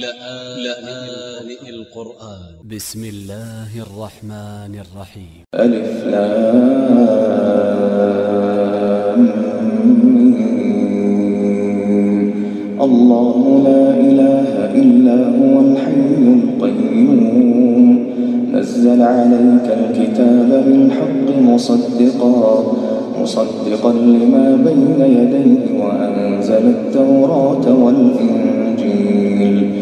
لآن القرآن. ب س م الله الرحمن الرحيم ألف الله لا إله إلا هو الحي القيوم. نزل عليك الكتاب بالحق مصدقا. مصدقا لما بين يديه وأنزل التوراة والإنجيل.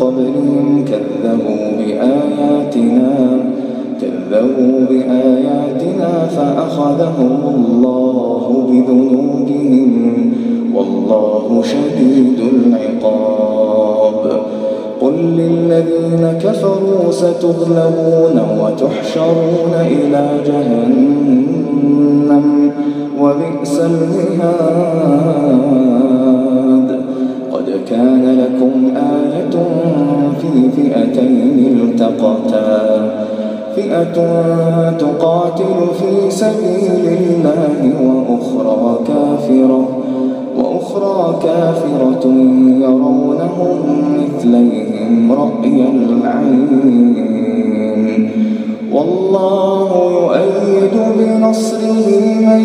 قبلهم كذبوا بآياتنا كذبوا بآياتنا فأخذهم الله بذنوبهم والله شديد العقاب. قل للذين كفروا ستغلبون وتحشرون إلى جهنم وبئس المهاد. قد كان لكم آية فئتين التقتا فئة تقاتل في سبيل الله وأخرى كافرة وأخرى كافرة يرونهم مثليهم رأي العين. والله يؤيد بنصره من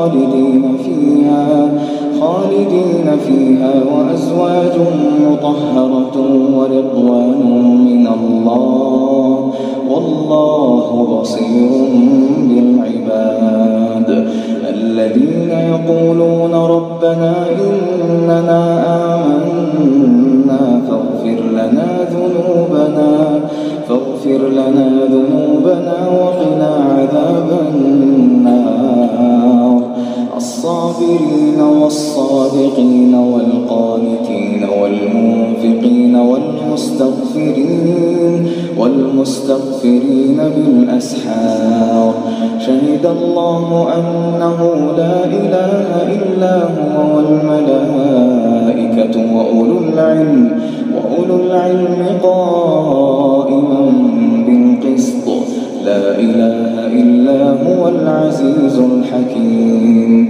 خالدين فيها خالدين فيها وأزواج مطهرة ورضوان من الله والله بصير بالعباد. الذين يقولون ربنا إننا الصابرين والصادقين والقانتين والمنفقين والمستغفرين والمستغفرين بالأسحار. شهد الله أنه لا إله إلا هو والملائكة وأولو العلم وأولو العلم قائما بالقسط. لا إله إلا هو العزيز الحكيم.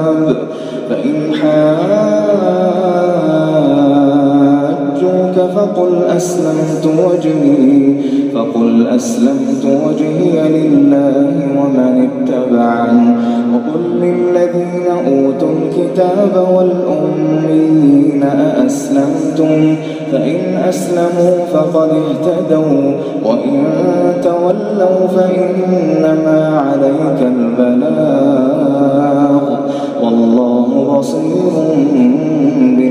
فقل أسلمت وجهي فقل أسلمت وجهي لله ومن اتبعني. وقل للذين أوتوا الكتاب والأمين أأسلمتم؟ فإن أسلموا فقد اهتدوا وإن تولوا فإنما عليك البلاغ. والله بصير بالعباد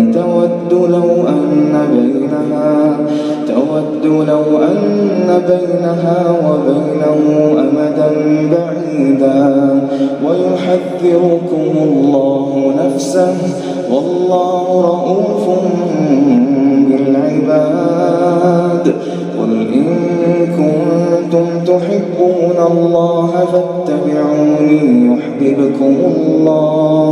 تود لو أن بينها تود لو أن بينها وبينه أمدا بعيدا. ويحذركم الله نفسه والله رؤوف بالعباد. قل إن كنتم تحبون الله فاتبعوني يحببكم الله.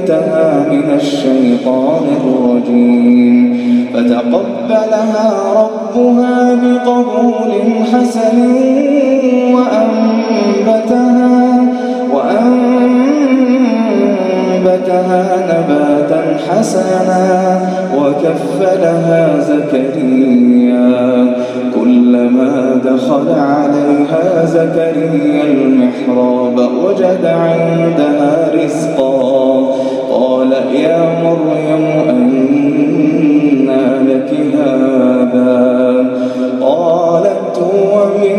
وذريتها من الشيطان الرجيم. فتقبلها ربها بقبول حسن وأنبتها وأنبتها نباتا حسنا وكفلها زكريا. كلما دخل عليها زكريا المحراب وجد عندها رزقا. قال يا مريم أنى لك هذا؟ قالت هو من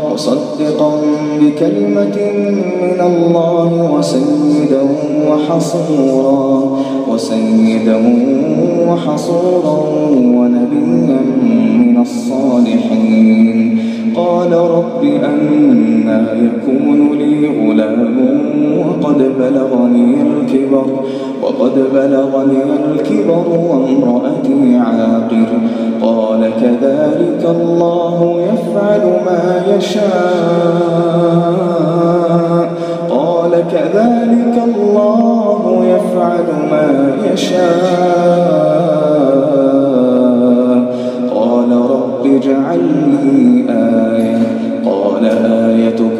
مصدقا بكلمة من الله وسيدا وحصورا وسيدا وحصورا ونبيا من الصالحين. قال رب أنا يكون لي غلام وقد بلغني الكبر. وقد بلغني الكبر وامرأتي عاقر. قال كذلك الله يفعل ما يشاء. قال كذلك الله يفعل ما يشاء. قال رب اجعل لي آية. قال آيتك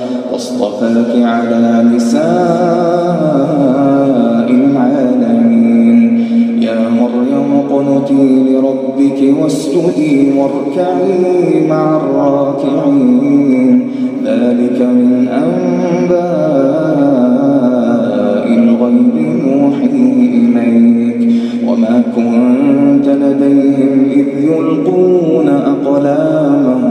واصطفاك على نساء العالمين. يا مريم اقنتي لربك واسجدي واركعي مع الراكعين. ذلك من أنباء الغيب نوحي إليك. وما كنت لديهم إذ يلقون أقلامهم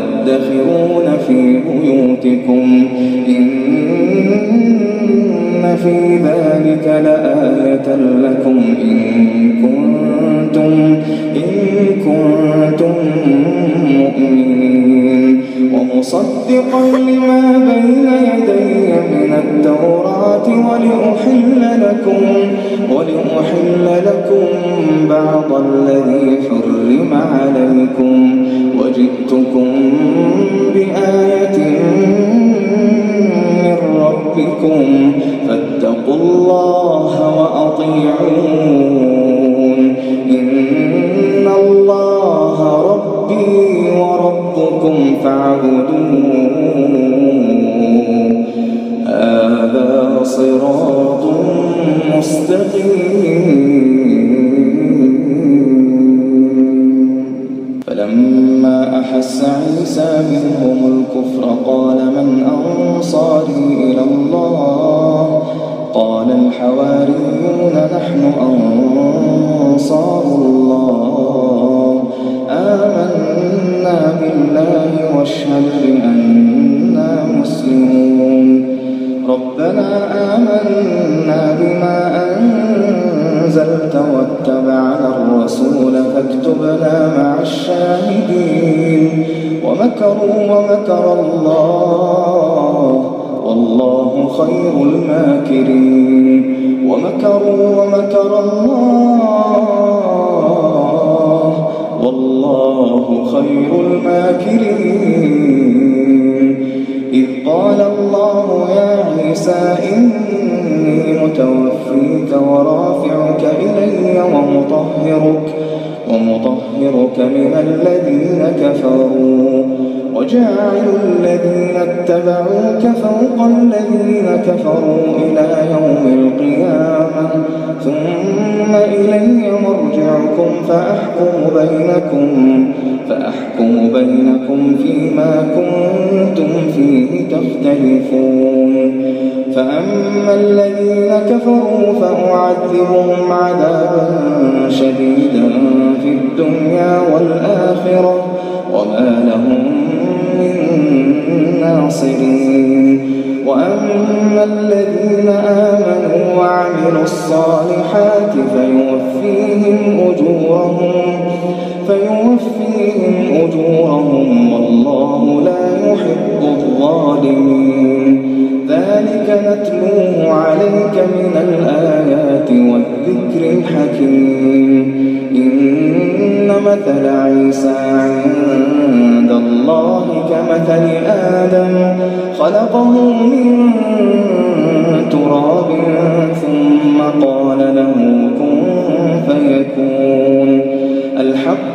تدخرون في بيوتكم. إن في ذلك لآية لكم إن كنتم إن كنتم مؤمنين. ومصدقا لما بين يدي من التوراة ولأحل لكم ولأحل لكم بعض الذي حرم عليكم وجئتكم بآية من ربكم فاتقوا الله وأطيعون إن الله ربي وربكم فاعبدوه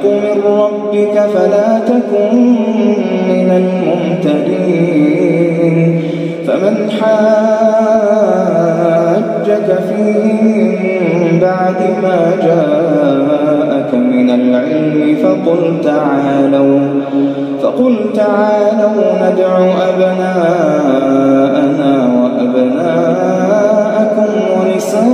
الحق من ربك فلا تكن من الممتدين. فمن حاجك فيه من بعد ما جاءك من العلم فقل تعالوا فقل تعالوا ندع أبناءنا وأبناءكم ونساءنا.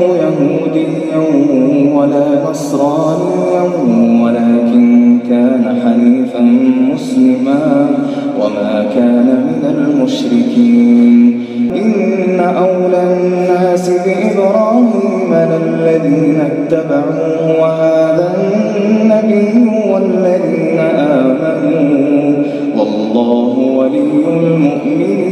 ولا نصرانيا ولكن كان حنيفا مسلما وما كان من المشركين. إن أولى الناس بإبراهيم للذين اتبعوه وهذا النبي والذين آمنوا. والله ولي المؤمنين.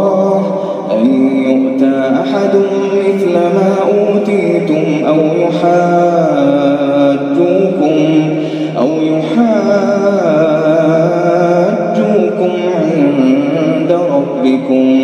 أحد مثل ما أوتيتم أو يحاجوكم أو يحاجوكم عند ربكم.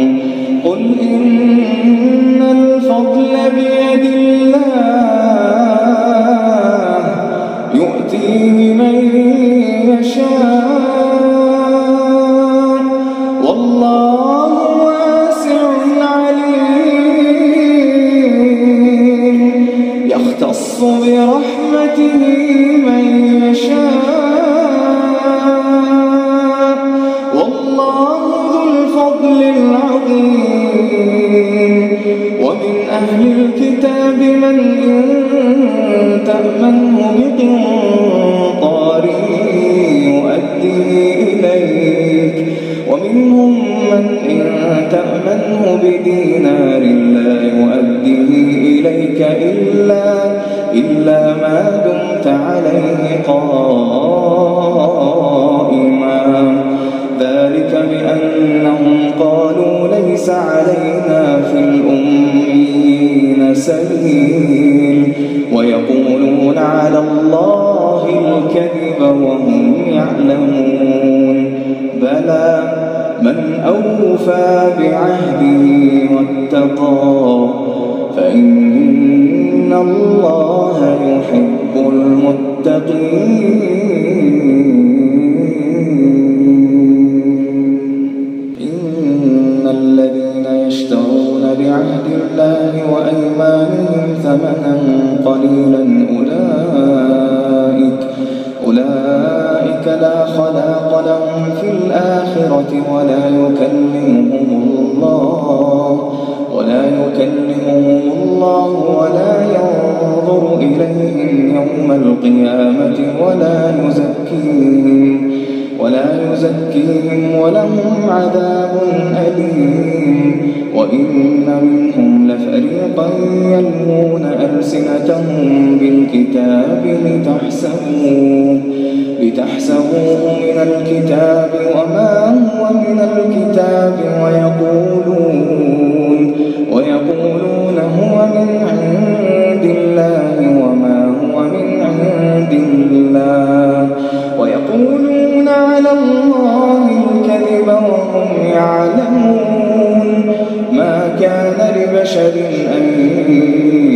ويقولون على الله الكذب وهم يعلمون ما كان لبشر أن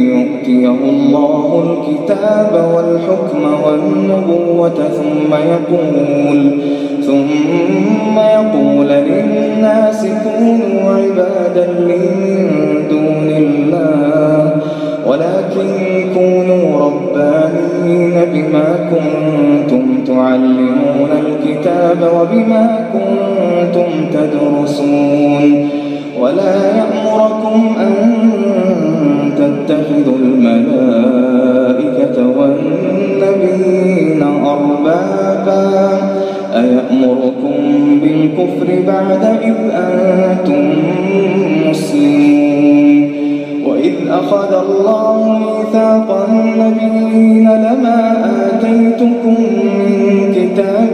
يؤتيه الله الكتاب والحكم والنبوة ثم يقول ثم يقول للناس كونوا عبادا من دون الله ولكن كونوا ربانين بما كنتم تعلمون الكتاب وبما كنتم تدرسون. ولا يأمركم أن تتخذوا الملائكة والنبيين أربابا. أيأمركم بالكفر بعد إذ أنتم مسلمون. وإذ أخذ الله ميثاق النبيين لما آتيتكم من كتاب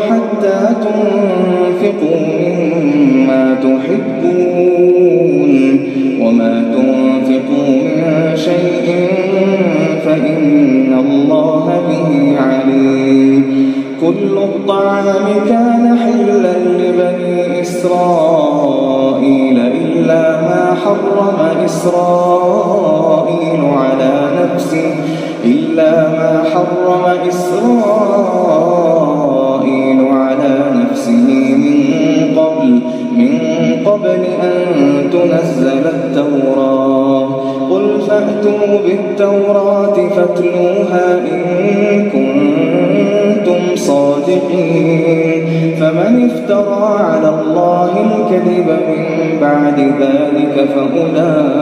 حتى تنفقوا. فأولئك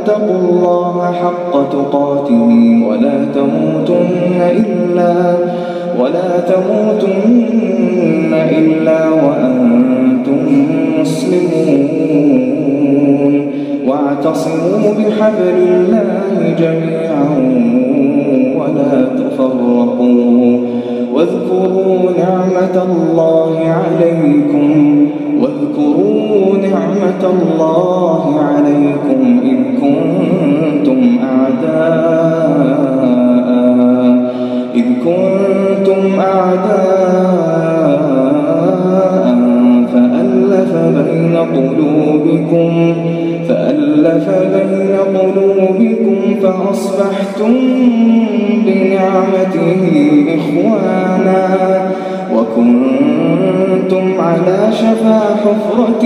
آمنوا اتقوا الله حق تقاته ولا تموتن إلا ولا تموتن إلا وأنتم مسلمون. واعتصموا بحبل الله جميعا ولا تفرقوا. واذكروا نعمة الله عليكم واذكروا نعمة الله عليكم إذ كنتم أعداء إذ كنتم أعداء فألف بين قلوبكم فألف بين قلوبكم فأصبحتم بنعمته إخوانا وكنتم على شفا حفرة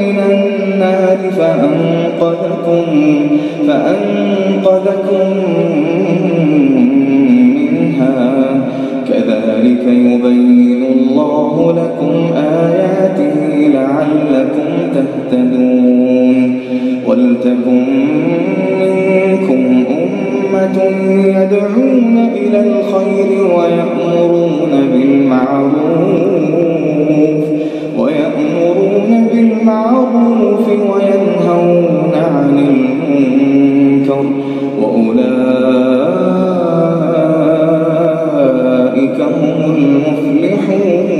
من النار فأنقذكم فأنقذكم منها. كذلك يبين الله لكم آياته لعلكم تهتدون. ولتكن يدعون إلى الخير ويأمرون بالمعروف ويأمرون بالمعروف وينهون عن المنكر وأولئك هم المفلحون.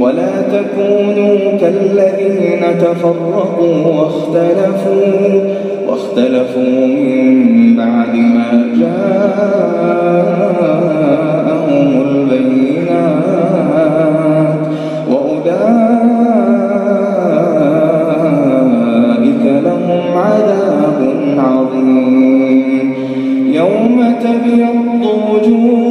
ولا تكونوا كالذين تفرقوا واختلفوا واختلفوا من بعد ما جاءهم البينات. وأولئك لهم عذاب عظيم. يوم تبيض وجوه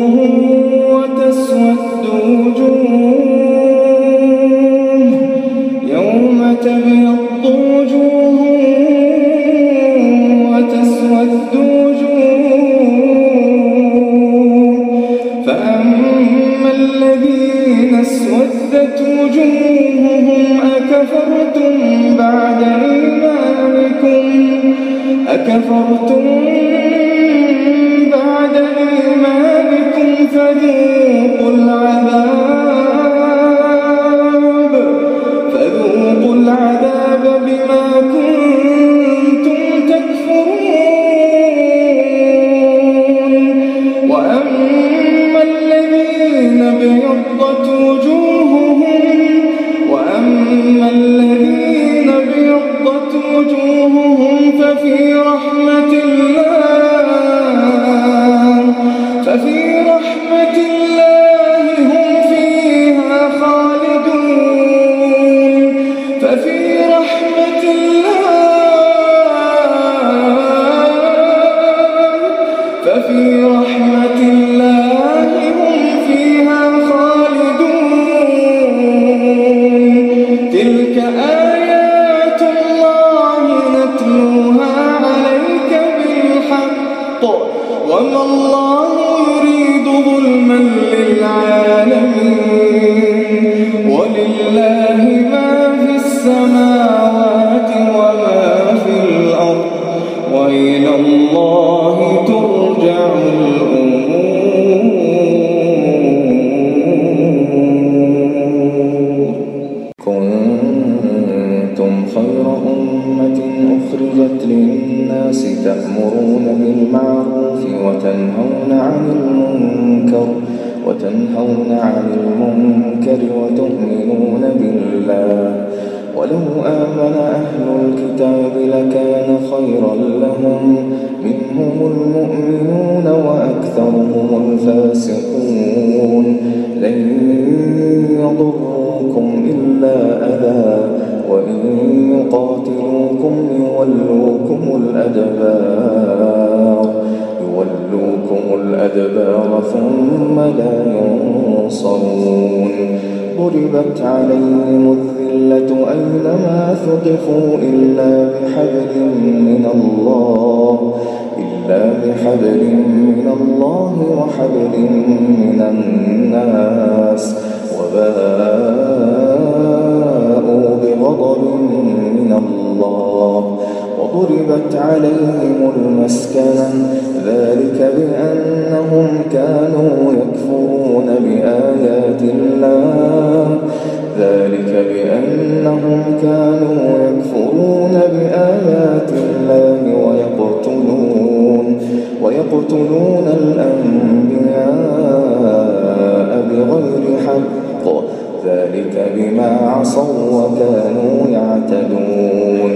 الأمور الأدبار. يولوكم الأدبار ثم لا ينصرون. ضربت عليهم الذلة أينما ثقفوا إلا بحبل من الله إلا بحبل من الله وحبل من الناس. وباءوا بغضب من الله. وضربت عليهم المسكنة ذلك بأنهم كانوا يكفرون بآيات الله. ذلك بأنهم كانوا يكفرون بآيات الله ويقتلون ويقتلون الأنبياء بغير حق. ذلك بما عصوا وكانوا يعتدون.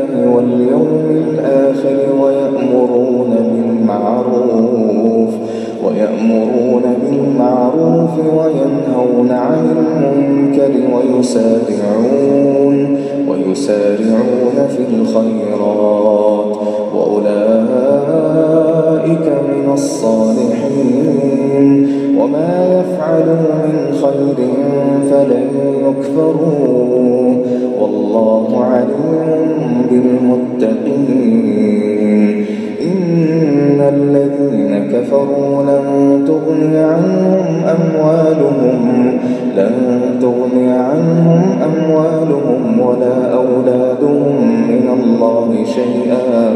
ويأمرون بالمعروف وينهون عن المنكر ويسارعون ويسارعون في الخيرات وأولئك من الصالحين وما يفعلوا من خير فلن يكفروا والله عليم بالمتقين كفروا لن تغني عنهم أموالهم لن تغني عنهم أموالهم ولا أولادهم من الله شيئا.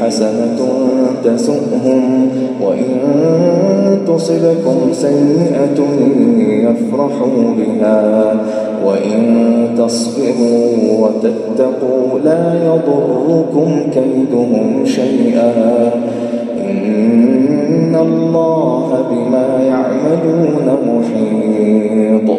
حسنة تسؤهم وإن تصبكم سيئة يفرحوا بها وإن تصبروا وتتقوا لا يضركم كيدهم شيئا إن الله بما يعملون محيط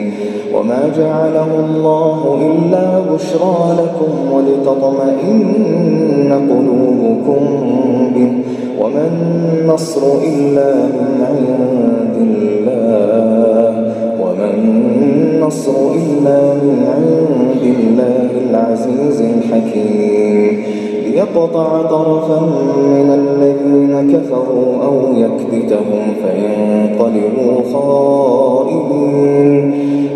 وما جعله الله إلا بشرى لكم ولتطمئن قلوبكم به وما النصر إلا من عند الله وما النصر إلا من عند الله العزيز الحكيم ليقطع طرفا من الذين كفروا أو يكبتهم فينقلبوا خائبين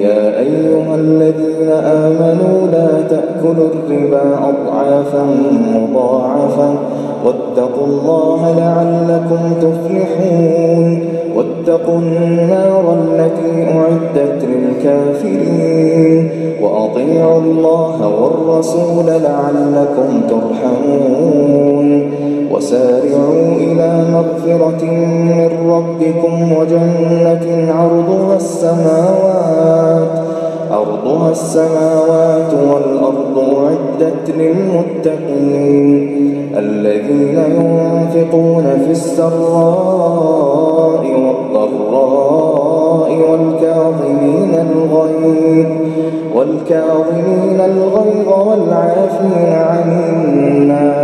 يا أيها الذين آمنوا لا تأكلوا الربا أضعافا مضاعفا واتقوا الله لعلكم تفلحون. واتقوا النار التي أعدت للكافرين. وأطيعوا الله والرسول لعلكم ترحمون. وسارعوا إلى مغفرة من ربكم وجنة عرضها السماوات أرضها السماوات والأرض أعدت للمتقين الذين ينفقون في السراء والضراء والكاظمين الغيظ والكاظمين الغيظ والعافين عن الناس.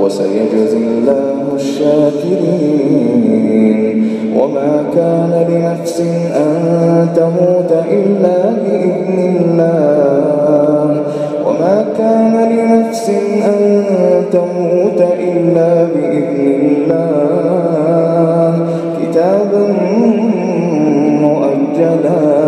وسيجزي الله الشاكرين. وما كان لنفس أن تموت إلا بإذن الله. وما كان لنفس أن تموت إلا بإذن الله. كتابا مؤجلا.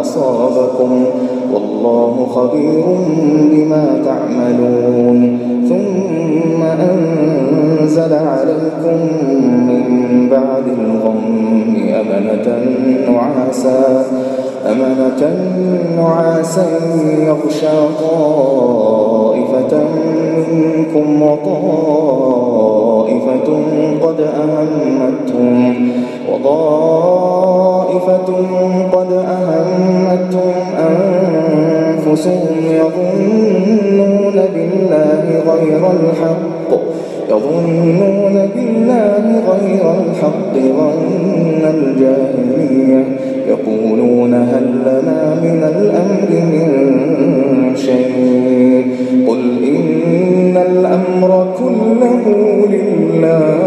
أصابكم والله خبير بما تعملون. ثم أنزل عليكم من بعد الغم أمنة نعاسا أمنة نعاسا يغشى طائفة منكم وطائفة قد أهمتهم. وطائفة قد أهمتهم أنفسهم يظنون بالله غير الحق يظنون بالله غير الحق ظن الجاهلية يقولون هل لنا من الأمر من شيء؟ قل إن الأمر كله لله.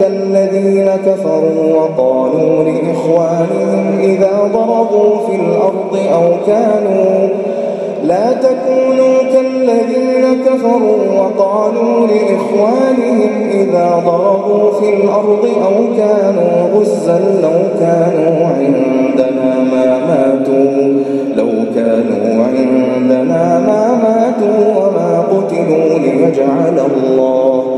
كالذين كفروا وقالوا لإخوانهم إذا ضربوا في الأرض أو كانوا لا تكونوا كالذين كفروا وقالوا لإخوانهم إذا ضربوا في الأرض أو كانوا غزا لو كانوا عندنا ما ماتوا لو كانوا عندنا ما ماتوا وما قتلوا ليجعل الله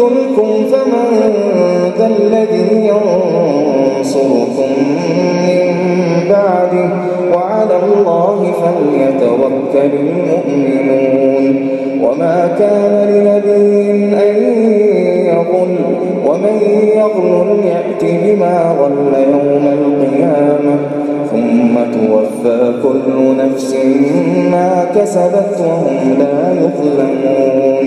يخذلكم فمن ذا الذي ينصركم من بعده. وعلى الله فليتوكل المؤمنون. وما كان لنبي أن يقل ومن يغل يأت بما غل يوم القيامة. ثم توفى كل نفس ما كسبت وهم لا يظلمون.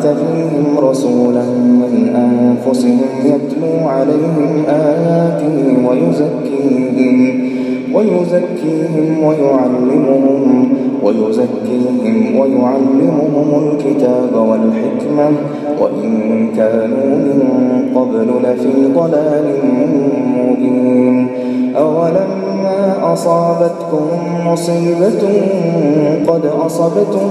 بعث فيهم رسولا من أنفسهم يتلو عليهم آياته ويزكيهم ويزكيهم ويعلمهم ويزكيهم ويعلمهم الكتاب والحكمة وإن كانوا من قبل لفي ضلال مبين. أولما أصابتكم مصيبة قد أصبتم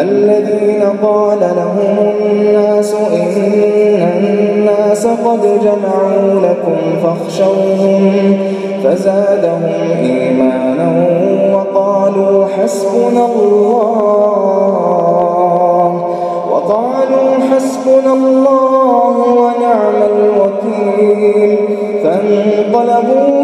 الذين قال لهم الناس إن الناس قد جمعوا لكم فاخشوهم فزادهم إيمانا وقالوا حسبنا الله وقالوا حسبنا الله ونعم الوكيل فانقلبوا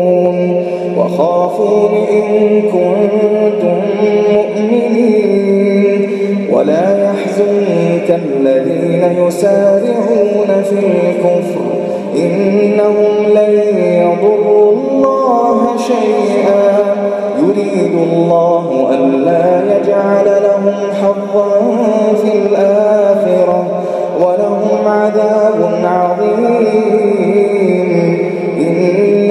وخافون إن كنتم مؤمنين. ولا يحزنك الذين يسارعون في الكفر. إنهم لن يضروا الله شيئا. يريد الله ألا يجعل لهم حظا في الآخرة ولهم عذاب عظيم. إن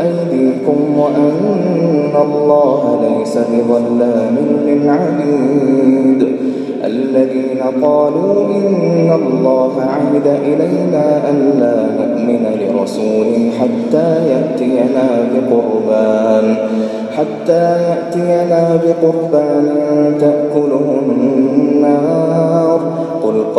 أيديكم وأن الله ليس بظلام للعبيد. الذين قالوا إن الله عهد إلينا ألا نؤمن لرسول حتى يأتينا بقربان حتى يأتينا بقربان تأكله النار.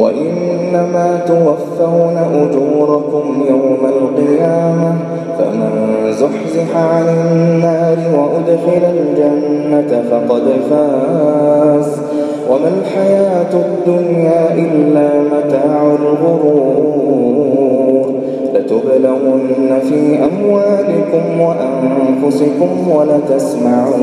وإنما توفون أجوركم يوم القيامة فمن زحزح عن النار وأدخل الجنة فقد فاز. وما الحياة الدنيا إلا متاع الغرور. لتبلغن في أموالكم وأنفسكم ولتسمعن.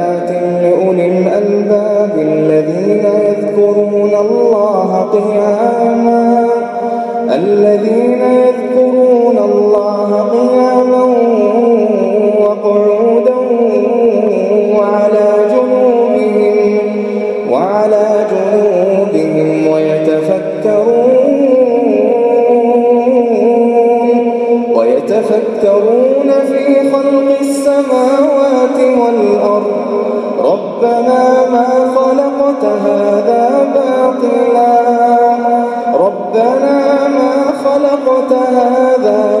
لأولي الألباب الذين يذكرون الله قياما الذين ربنا ما خلقت هذا باطلا. ربنا ما خلقت هذا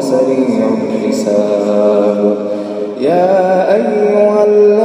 سريع الحساب يا أيها الذين